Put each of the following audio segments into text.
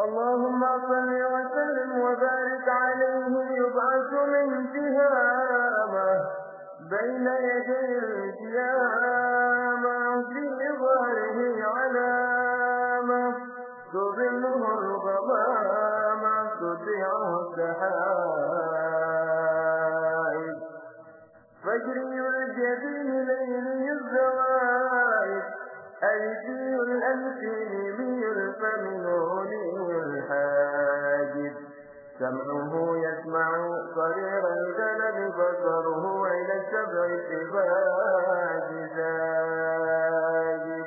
اللهم صل وسلم وبارك عليه يبعث من تهامه بين يدي القيامة في ظهره علامة تظله الغمامة تطيعه السحائب. فجري الجبين سمعه يسمع صرير الجلب بصره إلى السبع السباج زاجب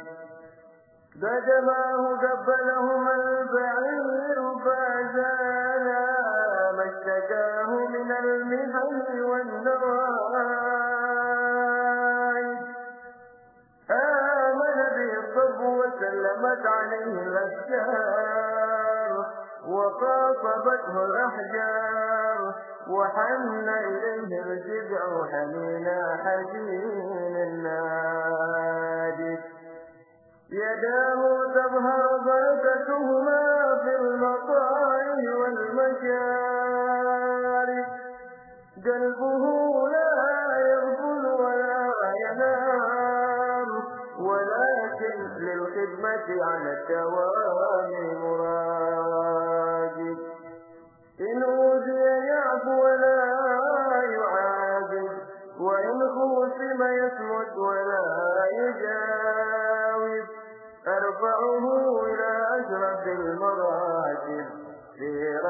دجماه قبلهما البعير فازالا ما اشتكاه من المحن والنوائب آمن به الصب وسلمت عليه الأشجار وخاطبته الأحجار وحن إليه الجذع حنينا حزين النادي. يداه تظهر بركتهما في المطاعم والمشارب قلبه لا يغفل ولا ينام ولكن للخدمة على الدوام مراجب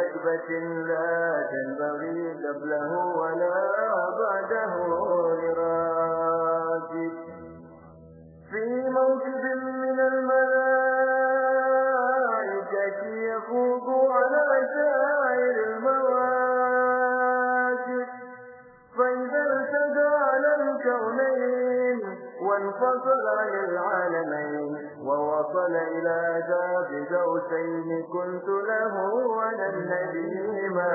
ركبة لا تنبغي قبله ولا وانفصل عن العالمين ووصل إلى ذات زوجين كنت له على النبي ما